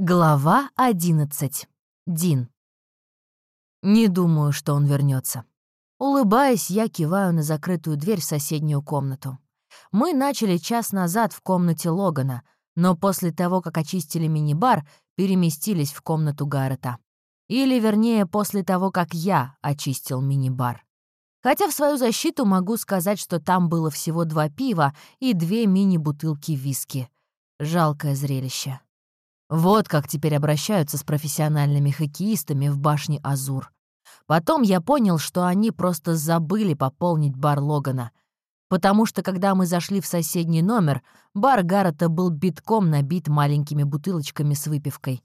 Глава 11. Дин. Не думаю, что он вернется. Улыбаясь, я киваю на закрытую дверь в соседнюю комнату. Мы начали час назад в комнате Логана, но после того, как очистили мини-бар, переместились в комнату Гаррета. Или, вернее, после того, как я очистил мини-бар. Хотя в свою защиту могу сказать, что там было всего два пива и две мини-бутылки виски. Жалкое зрелище. Вот как теперь обращаются с профессиональными хоккеистами в башне Азур. Потом я понял, что они просто забыли пополнить бар Логана. Потому что, когда мы зашли в соседний номер, бар Гаррета был битком набит маленькими бутылочками с выпивкой.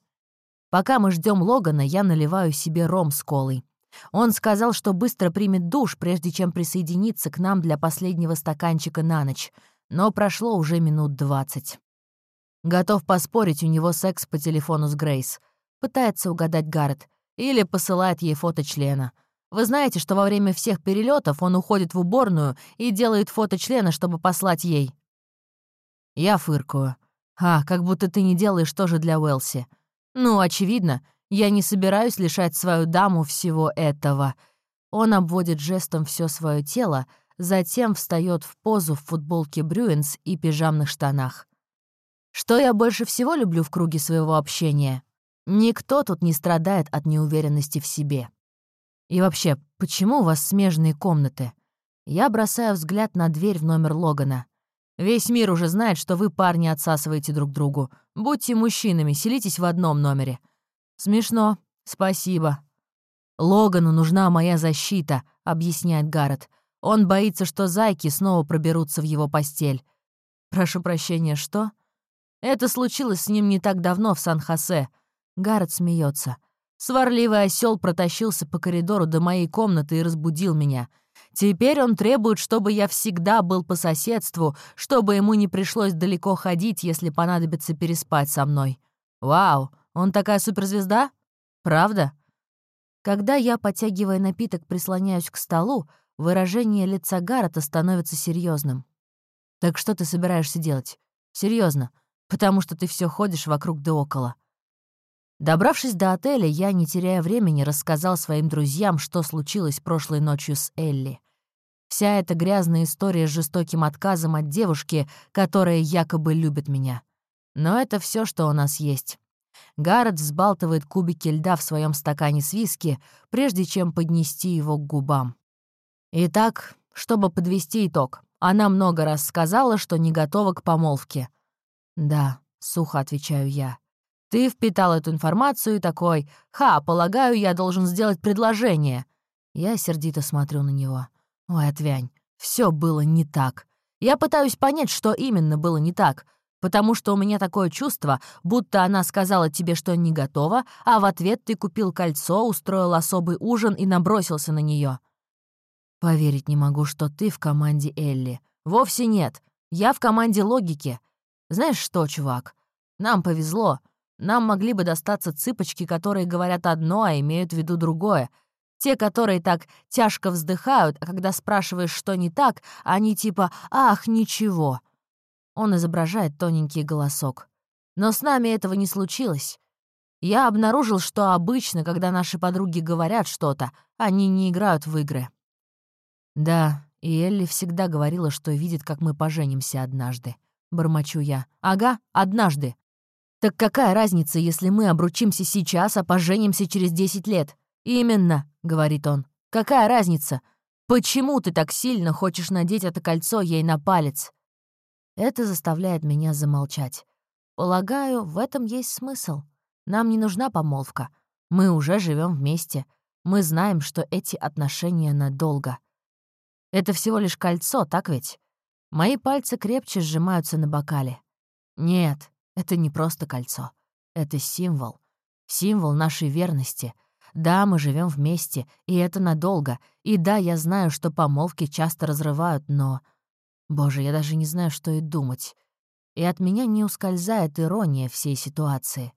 Пока мы ждем Логана, я наливаю себе ром с колой. Он сказал, что быстро примет душ, прежде чем присоединиться к нам для последнего стаканчика на ночь, но прошло уже минут двадцать. Готов поспорить, у него секс по телефону с Грейс. Пытается угадать Гаррет. Или посылает ей фото члена. Вы знаете, что во время всех перелетов он уходит в уборную и делает фото члена, чтобы послать ей. Я фыркаю. А, как будто ты не делаешь тоже для Уэлси. Ну, очевидно, я не собираюсь лишать свою даму всего этого. Он обводит жестом все свое тело, затем встает в позу в футболке Брюинс и пижамных штанах. Что я больше всего люблю в круге своего общения? Никто тут не страдает от неуверенности в себе. И вообще, почему у вас смежные комнаты? Я бросаю взгляд на дверь в номер Логана. Весь мир уже знает, что вы, парни, отсасываете друг другу. Будьте мужчинами, селитесь в одном номере. Смешно. Спасибо. Логану нужна моя защита, объясняет Гаррет. Он боится, что зайки снова проберутся в его постель. Прошу прощения, что? Это случилось с ним не так давно в Сан-Хосе. Гаррет смеется. Сварливый осел протащился по коридору до моей комнаты и разбудил меня. Теперь он требует, чтобы я всегда был по соседству, чтобы ему не пришлось далеко ходить, если понадобится переспать со мной. Вау, он такая суперзвезда? Правда? Когда я, подтягивая напиток, прислоняюсь к столу, выражение лица Гаррета становится серьезным. Так что ты собираешься делать? Серьезно? Потому что ты все ходишь вокруг да около. Добравшись до отеля, я, не теряя времени, рассказал своим друзьям, что случилось прошлой ночью с Элли. Вся эта грязная история с жестоким отказом от девушки, которая якобы любит меня. Но это все, что у нас есть. Гаррет взбалтывает кубики льда в своем стакане с виски, прежде чем поднести его к губам. Итак, чтобы подвести итог, она много раз сказала, что не готова к помолвке. «Да», — сухо отвечаю я. «Ты впитал эту информацию и такой, ха, полагаю, я должен сделать предложение». Я сердито смотрю на него. «Ой, отвянь, все было не так. Я пытаюсь понять, что именно было не так, потому что у меня такое чувство, будто она сказала тебе, что не готова, а в ответ ты купил кольцо, устроил особый ужин и набросился на нее. Поверить не могу, что ты в команде Элли. Вовсе нет. Я в команде логики. Знаешь что, чувак, нам повезло. Нам могли бы достаться цыпочки, которые говорят одно, а имеют в виду другое. Те, которые так тяжко вздыхают, а когда спрашиваешь, что не так, они типа «Ах, ничего». Он изображает тоненький голосок. Но с нами этого не случилось. Я обнаружил, что обычно, когда наши подруги говорят что-то, они не играют в игры. Да, и Элли всегда говорила, что видит, как мы поженимся однажды бормочу я. «Ага, однажды». «Так какая разница, если мы обручимся сейчас, а поженимся через десять лет?» «Именно», — говорит он. «Какая разница? Почему ты так сильно хочешь надеть это кольцо ей на палец?» Это заставляет меня замолчать. Полагаю, в этом есть смысл. Нам не нужна помолвка. Мы уже живем вместе. Мы знаем, что эти отношения надолго. Это всего лишь кольцо, так ведь? Мои пальцы крепче сжимаются на бокале. Нет, это не просто кольцо. Это символ. Символ нашей верности. Да, мы живем вместе, и это надолго. И да, я знаю, что помолвки часто разрывают, но... Боже, я даже не знаю, что и думать. И от меня не ускользает ирония всей ситуации.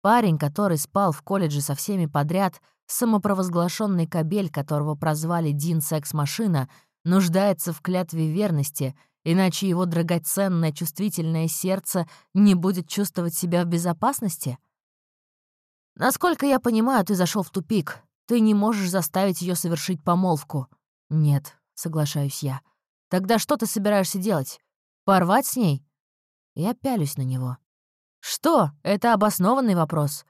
Парень, который спал в колледже со всеми подряд, самопровозглашенный кабель, которого прозвали Дин Секс-машина, нуждается в клятве верности — иначе его драгоценное чувствительное сердце не будет чувствовать себя в безопасности? Насколько я понимаю, ты зашел в тупик. Ты не можешь заставить ее совершить помолвку. Нет, соглашаюсь я. Тогда что ты собираешься делать? Порвать с ней? Я пялюсь на него. Что? Это обоснованный вопрос.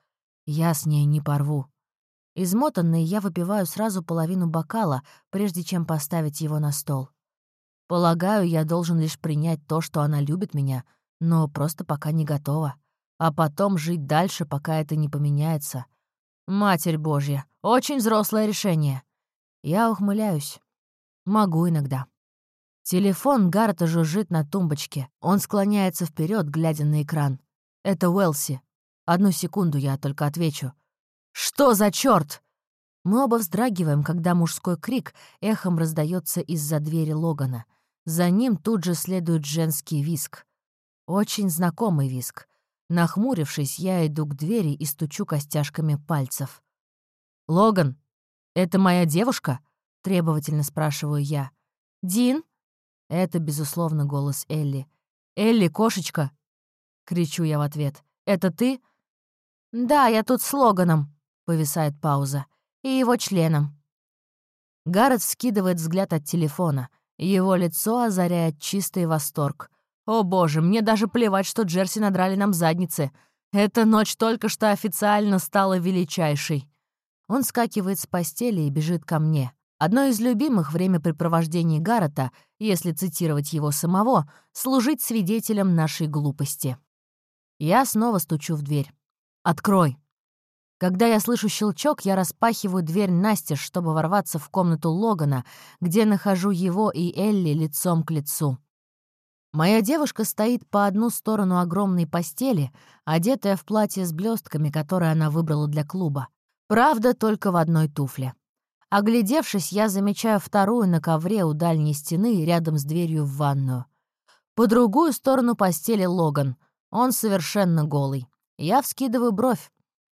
Я с ней не порву. Измотанный, я выпиваю сразу половину бокала, прежде чем поставить его на стол. Полагаю, я должен лишь принять то, что она любит меня, но просто пока не готова. А потом жить дальше, пока это не поменяется. Матерь Божья, очень взрослое решение. Я ухмыляюсь. Могу иногда. Телефон Гаррета жужжит на тумбочке. Он склоняется вперед, глядя на экран. Это Уэлси. Одну секунду я только отвечу. «Что за черт? Мы оба вздрагиваем, когда мужской крик эхом раздается из-за двери Логана. За ним тут же следует женский виск. Очень знакомый виск. Нахмурившись, я иду к двери и стучу костяшками пальцев. «Логан, это моя девушка?» — требовательно спрашиваю я. «Дин?» — это, безусловно, голос Элли. «Элли, кошечка!» — кричу я в ответ. «Это ты?» «Да, я тут с Логаном», Повисает пауза. «И его членом». Гаррет скидывает взгляд от телефона. Его лицо озаряет чистый восторг. «О боже, мне даже плевать, что Джерси надрали нам задницы. Эта ночь только что официально стала величайшей». Он скакивает с постели и бежит ко мне. Одно из любимых времяпрепровождений Гаррета, если цитировать его самого, служить свидетелем нашей глупости. Я снова стучу в дверь. «Открой!» Когда я слышу щелчок, я распахиваю дверь настежь, чтобы ворваться в комнату Логана, где нахожу его и Элли лицом к лицу. Моя девушка стоит по одну сторону огромной постели, одетая в платье с блестками, которое она выбрала для клуба. Правда, только в одной туфле. Оглядевшись, я замечаю вторую на ковре у дальней стены рядом с дверью в ванную. По другую сторону постели Логан. Он совершенно голый. Я вскидываю бровь.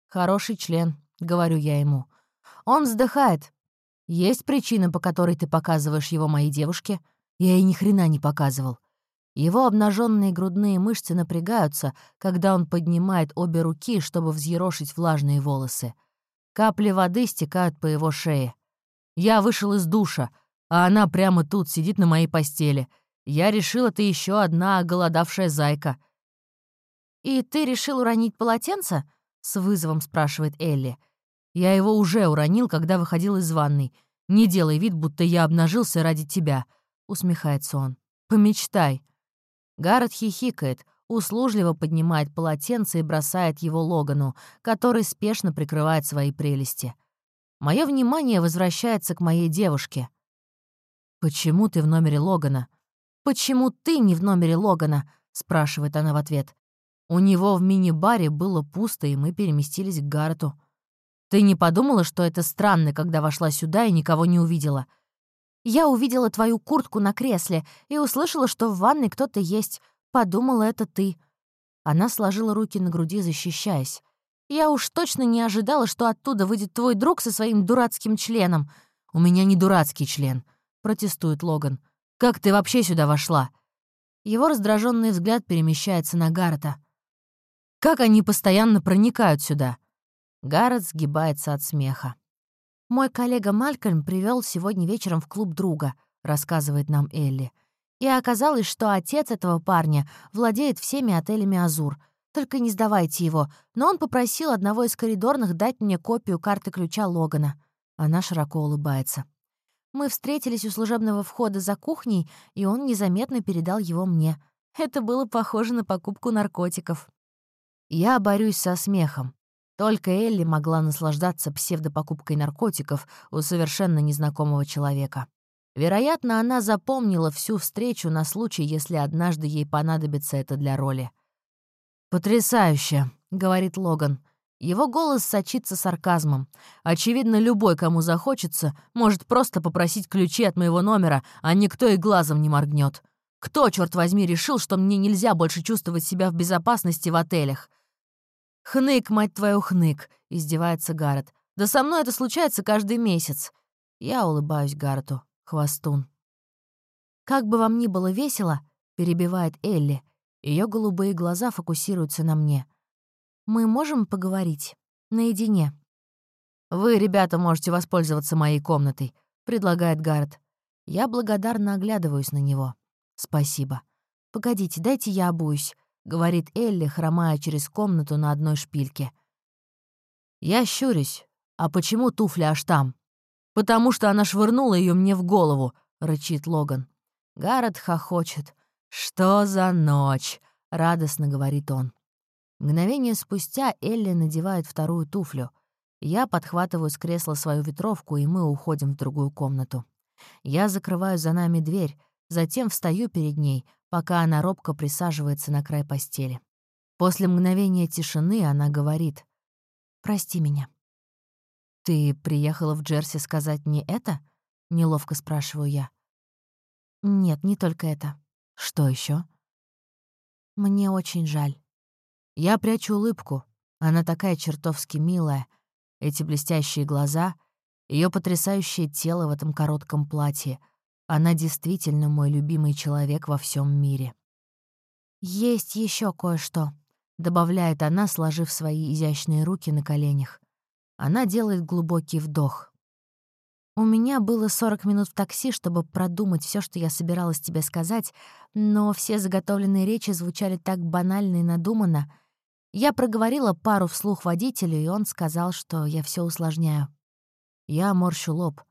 «Хороший член», — говорю я ему. Он вздыхает. «Есть причина, по которой ты показываешь его моей девушке?» Я ей ни хрена не показывал. Его обнаженные грудные мышцы напрягаются, когда он поднимает обе руки, чтобы взъерошить влажные волосы. Капли воды стекают по его шее. Я вышел из душа, а она прямо тут сидит на моей постели. Я решил, это еще одна оголодавшая зайка. «И ты решил уронить полотенце?» С вызовом спрашивает Элли. «Я его уже уронил, когда выходил из ванной. Не делай вид, будто я обнажился ради тебя», — усмехается он. «Помечтай». Гаррет хихикает, услужливо поднимает полотенце и бросает его Логану, который спешно прикрывает свои прелести. Мое внимание возвращается к моей девушке. «Почему ты в номере Логана?» «Почему ты не в номере Логана?» — спрашивает она в ответ. У него в мини-баре было пусто, и мы переместились к Гарту. Ты не подумала, что это странно, когда вошла сюда и никого не увидела? Я увидела твою куртку на кресле и услышала, что в ванной кто-то есть. Подумала, это ты. Она сложила руки на груди, защищаясь. Я уж точно не ожидала, что оттуда выйдет твой друг со своим дурацким членом. У меня не дурацкий член, протестует Логан. Как ты вообще сюда вошла? Его раздраженный взгляд перемещается на Гаррета. Как они постоянно проникают сюда?» Гаррет сгибается от смеха. «Мой коллега Малькольм привел сегодня вечером в клуб друга», — рассказывает нам Элли. «И оказалось, что отец этого парня владеет всеми отелями «Азур». Только не сдавайте его, но он попросил одного из коридорных дать мне копию карты ключа Логана». Она широко улыбается. Мы встретились у служебного входа за кухней, и он незаметно передал его мне. Это было похоже на покупку наркотиков. Я борюсь со смехом. Только Элли могла наслаждаться псевдопокупкой наркотиков у совершенно незнакомого человека. Вероятно, она запомнила всю встречу на случай, если однажды ей понадобится это для роли. «Потрясающе», — говорит Логан. Его голос сочится сарказмом. Очевидно, любой, кому захочется, может просто попросить ключи от моего номера, а никто и глазом не моргнет. Кто, черт возьми, решил, что мне нельзя больше чувствовать себя в безопасности в отелях? «Хнык, мать твою, хнык!» — издевается Гаррет. «Да со мной это случается каждый месяц!» Я улыбаюсь Гаррету. Хвостун. «Как бы вам ни было весело», — перебивает Элли. Ее голубые глаза фокусируются на мне. «Мы можем поговорить?» Наедине. «Вы, ребята, можете воспользоваться моей комнатой», — предлагает Гаррет. Я благодарно оглядываюсь на него. «Спасибо». «Погодите, дайте я обуюсь», — говорит Элли, хромая через комнату на одной шпильке. Я щурюсь. «А почему туфля аж там?» «Потому что она швырнула ее мне в голову», — рычит Логан. Гаррет хохочет. «Что за ночь?» — радостно говорит он. Мгновение спустя Элли надевает вторую туфлю. Я подхватываю с кресла свою ветровку, и мы уходим в другую комнату. Я закрываю за нами дверь, затем встаю перед ней, пока она робко присаживается на край постели. После мгновения тишины она говорит «Прости меня». «Ты приехала в Джерси сказать мне это?» — неловко спрашиваю я. «Нет, не только это». «Что еще? «Мне очень жаль». Я прячу улыбку. Она такая чертовски милая. Эти блестящие глаза, ее потрясающее тело в этом коротком платье. Она действительно мой любимый человек во всем мире. «Есть еще кое-что», — добавляет она, сложив свои изящные руки на коленях. Она делает глубокий вдох. «У меня было 40 минут в такси, чтобы продумать все, что я собиралась тебе сказать, но все заготовленные речи звучали так банально и надуманно. Я проговорила пару вслух водителю, и он сказал, что я все усложняю. Я морщу лоб.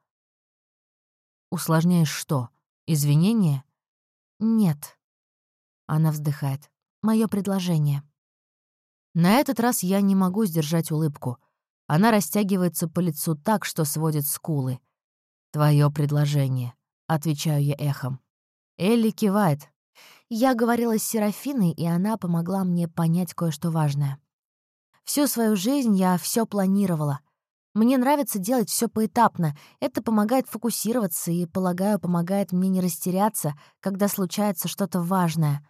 «Усложняешь что? Извинения?» «Нет». Она вздыхает. Мое предложение». На этот раз я не могу сдержать улыбку. Она растягивается по лицу так, что сводит скулы. «Твое предложение», — отвечаю я эхом. Элли кивает. Я говорила с Серафиной, и она помогла мне понять кое-что важное. Всю свою жизнь я все планировала. Мне нравится делать все поэтапно. Это помогает фокусироваться и, полагаю, помогает мне не растеряться, когда случается что-то важное.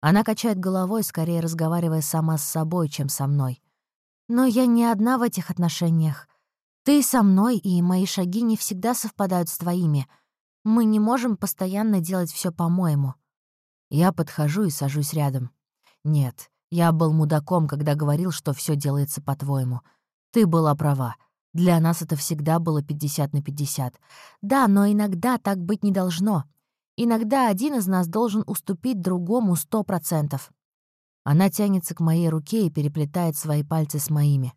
Она качает головой, скорее разговаривая сама с собой, чем со мной. Но я не одна в этих отношениях. Ты со мной, и мои шаги не всегда совпадают с твоими. Мы не можем постоянно делать все по-моему. Я подхожу и сажусь рядом. Нет, я был мудаком, когда говорил, что все делается по-твоему. Ты была права. Для нас это всегда было 50 на 50. Да, но иногда так быть не должно. Иногда один из нас должен уступить другому сто процентов. Она тянется к моей руке и переплетает свои пальцы с моими.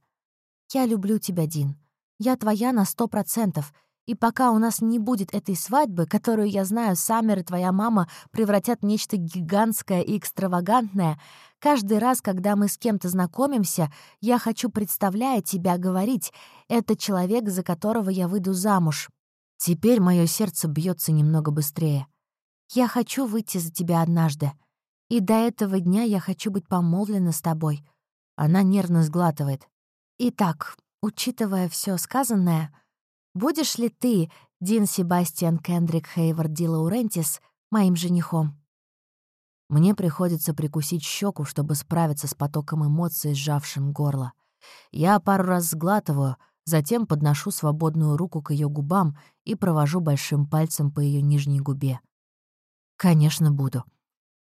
«Я люблю тебя, Дин. Я твоя на сто процентов. И пока у нас не будет этой свадьбы, которую, я знаю, Саммер и твоя мама превратят в нечто гигантское и экстравагантное, каждый раз, когда мы с кем-то знакомимся, я хочу, представляя тебя, говорить «это человек, за которого я выйду замуж». Теперь мое сердце бьется немного быстрее. Я хочу выйти за тебя однажды. И до этого дня я хочу быть помолвлена с тобой». Она нервно сглатывает. «Итак, учитывая все сказанное, будешь ли ты, Дин Себастьян Кендрик Хейвард Ди Лаурентис, моим женихом?» Мне приходится прикусить щеку, чтобы справиться с потоком эмоций, сжавшим горло. Я пару раз сглатываю, затем подношу свободную руку к ее губам и провожу большим пальцем по ее нижней губе. «Конечно, буду.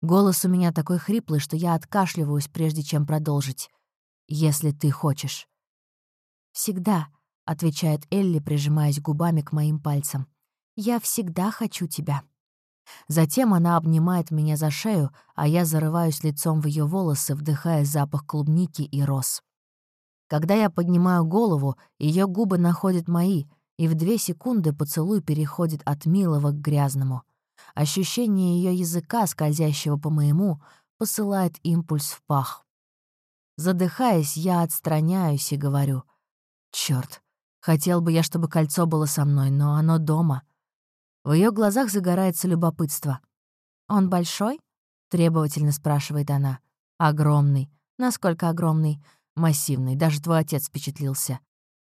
Голос у меня такой хриплый, что я откашливаюсь, прежде чем продолжить. «Если ты хочешь». «Всегда», — отвечает Элли, прижимаясь губами к моим пальцам. «Я всегда хочу тебя». Затем она обнимает меня за шею, а я зарываюсь лицом в ее волосы, вдыхая запах клубники и роз. Когда я поднимаю голову, ее губы находят мои, и в две секунды поцелуй переходит от милого к грязному. Ощущение ее языка, скользящего по моему, посылает импульс в пах. Задыхаясь, я отстраняюсь и говорю. Черт, хотел бы я, чтобы кольцо было со мной, но оно дома. В ее глазах загорается любопытство. «Он большой?» — требовательно спрашивает она. «Огромный. Насколько огромный?» «Массивный. Даже твой отец впечатлился».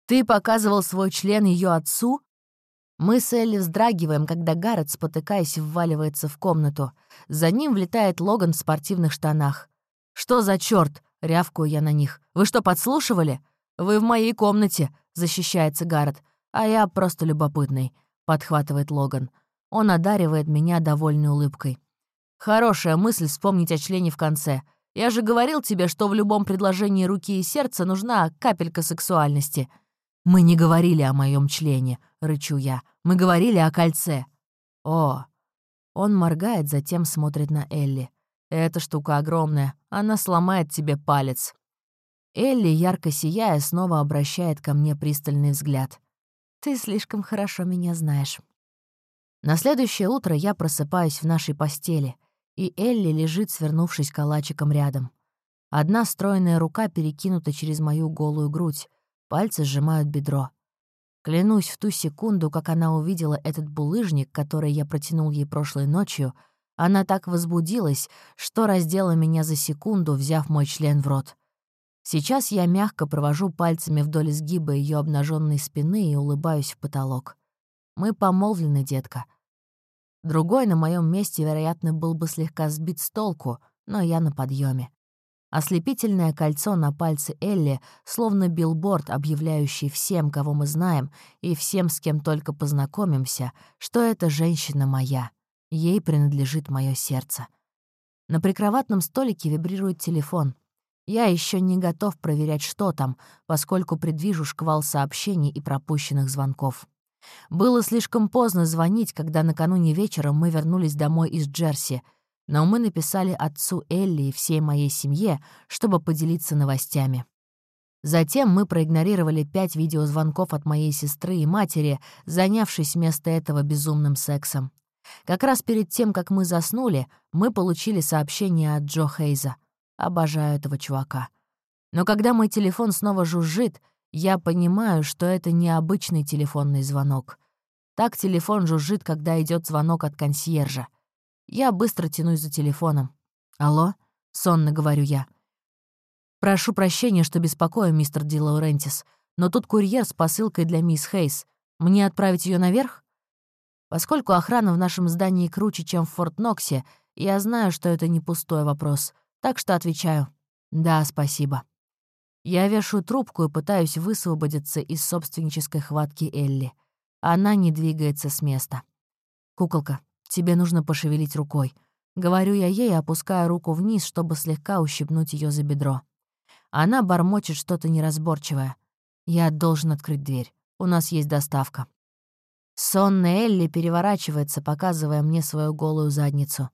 «Ты показывал свой член ее отцу?» Мы с Элли вздрагиваем, когда Гаррет, спотыкаясь, вваливается в комнату. За ним влетает Логан в спортивных штанах. «Что за чёрт?» — рявкую я на них. «Вы что, подслушивали?» «Вы в моей комнате», — защищается Гаррет. «А я просто любопытный», — подхватывает Логан. Он одаривает меня довольной улыбкой. «Хорошая мысль вспомнить о члене в конце. Я же говорил тебе, что в любом предложении руки и сердца нужна капелька сексуальности. Мы не говорили о моем члене, рычу я. Мы говорили о кольце. О. Он моргает, затем смотрит на Элли. Эта штука огромная, она сломает тебе палец. Элли, ярко сияя, снова обращает ко мне пристальный взгляд. «Ты слишком хорошо меня знаешь». На следующее утро я просыпаюсь в нашей постели, и Элли лежит, свернувшись калачиком рядом. Одна стройная рука перекинута через мою голую грудь, пальцы сжимают бедро. Клянусь, в ту секунду, как она увидела этот булыжник, который я протянул ей прошлой ночью, она так возбудилась, что раздела меня за секунду, взяв мой член в рот. Сейчас я мягко провожу пальцами вдоль изгиба ее обнаженной спины и улыбаюсь в потолок. Мы помолвлены, детка. Другой на моем месте, вероятно, был бы слегка сбит с толку, но я на подъеме. Ослепительное кольцо на пальце Элли, словно билборд, объявляющий всем, кого мы знаем, и всем, с кем только познакомимся, что эта женщина моя. Ей принадлежит мое сердце. На прикроватном столике вибрирует телефон. Я еще не готов проверять, что там, поскольку предвижу шквал сообщений и пропущенных звонков. Было слишком поздно звонить, когда накануне вечером мы вернулись домой из Джерси, но мы написали отцу Элли и всей моей семье, чтобы поделиться новостями. Затем мы проигнорировали пять видеозвонков от моей сестры и матери, занявшись вместо этого безумным сексом. Как раз перед тем, как мы заснули, мы получили сообщение от Джо Хейза. Обожаю этого чувака. Но когда мой телефон снова жужжит, я понимаю, что это необычный телефонный звонок. Так телефон жужжит, когда идет звонок от консьержа. Я быстро тянусь за телефоном. «Алло?» — сонно говорю я. «Прошу прощения, что беспокою, мистер Ди Лаурентис, но тут курьер с посылкой для мисс Хейс. Мне отправить ее наверх?» Поскольку охрана в нашем здании круче, чем в Форт Ноксе, я знаю, что это не пустой вопрос, так что отвечаю «Да, спасибо». Я вешаю трубку и пытаюсь высвободиться из собственнической хватки Элли. Она не двигается с места. «Куколка, тебе нужно пошевелить рукой». Говорю я ей, опуская руку вниз, чтобы слегка ущипнуть ее за бедро. Она бормочет что-то неразборчивое. Я должен открыть дверь. У нас есть доставка. Сонная Элли переворачивается, показывая мне свою голую задницу.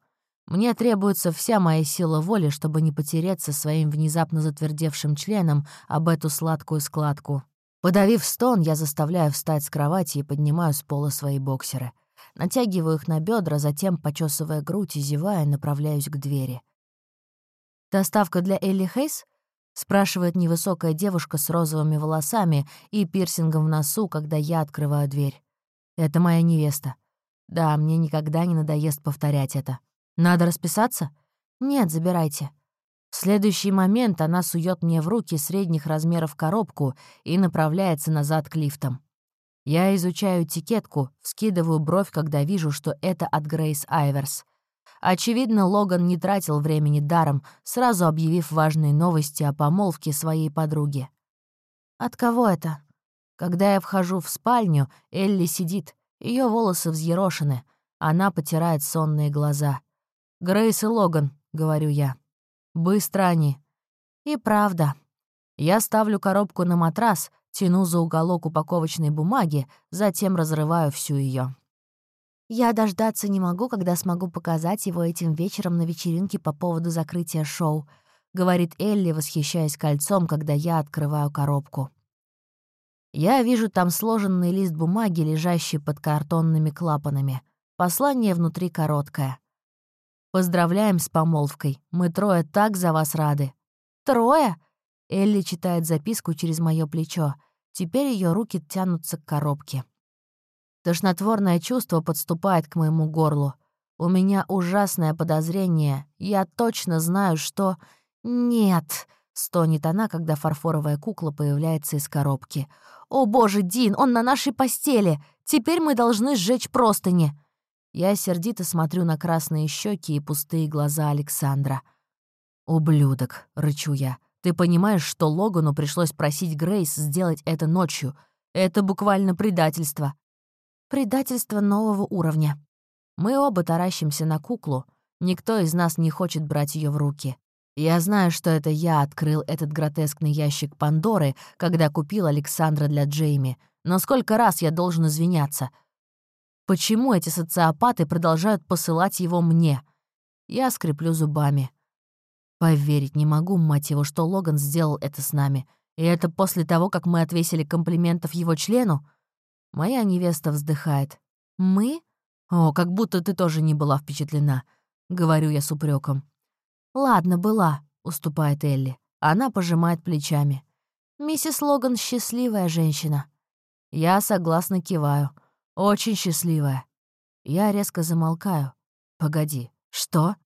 Мне требуется вся моя сила воли, чтобы не потереться своим внезапно затвердевшим членом об эту сладкую складку. Подавив стон, я заставляю встать с кровати и поднимаю с пола свои боксеры. Натягиваю их на бедра, затем, почесывая грудь и зевая, направляюсь к двери. «Доставка для Элли Хейс?» — спрашивает невысокая девушка с розовыми волосами и пирсингом в носу, когда я открываю дверь. «Это моя невеста. Да, мне никогда не надоест повторять это. Надо расписаться? Нет, забирайте. В следующий момент она сует мне в руки средних размеров коробку и направляется назад к лифтам. Я изучаю этикетку, вскидываю бровь, когда вижу, что это от Грейс Айверс. Очевидно, Логан не тратил времени даром, сразу объявив важные новости о помолвке своей подруги. «От кого это?» Когда я вхожу в спальню, Элли сидит, ее волосы взъерошены, она потирает сонные глаза. «Грейс и Логан», — говорю я. «Быстро они». И правда. Я ставлю коробку на матрас, тяну за уголок упаковочной бумаги, затем разрываю всю ее. Я дождаться не могу, когда смогу показать его этим вечером на вечеринке по поводу закрытия шоу, говорит Элли, восхищаясь кольцом, когда я открываю коробку. Я вижу там сложенный лист бумаги, лежащий под картонными клапанами. Послание внутри короткое. Поздравляем с помолвкой. Мы трое так за вас рады». «Трое?» Элли читает записку через мое плечо. Теперь ее руки тянутся к коробке. Тошнотворное чувство подступает к моему горлу. У меня ужасное подозрение. Я точно знаю, что... «Нет!» — стонет она, когда фарфоровая кукла появляется из коробки. «О боже, Дин, он на нашей постели! Теперь мы должны сжечь простыни!» Я сердито смотрю на красные щеки и пустые глаза Александра. «Ублюдок», — рычу я. «Ты понимаешь, что Логану пришлось просить Грейс сделать это ночью? Это буквально предательство». «Предательство нового уровня». Мы оба таращимся на куклу. Никто из нас не хочет брать ее в руки. Я знаю, что это я открыл этот гротескный ящик Пандоры, когда купил Александра для Джейми. Но сколько раз я должен извиняться? Почему эти социопаты продолжают посылать его мне? Я скреплю зубами. Поверить не могу, мать его, что Логан сделал это с нами. И это после того, как мы отвесили комплиментов его члену? Моя невеста вздыхает. «Мы? О, как будто ты тоже не была впечатлена», — говорю я с упреком. «Ладно, была», — уступает Элли. Она пожимает плечами. «Миссис Логан — счастливая женщина». Я согласно киваю. «Очень счастливая». Я резко замолкаю. «Погоди, что?»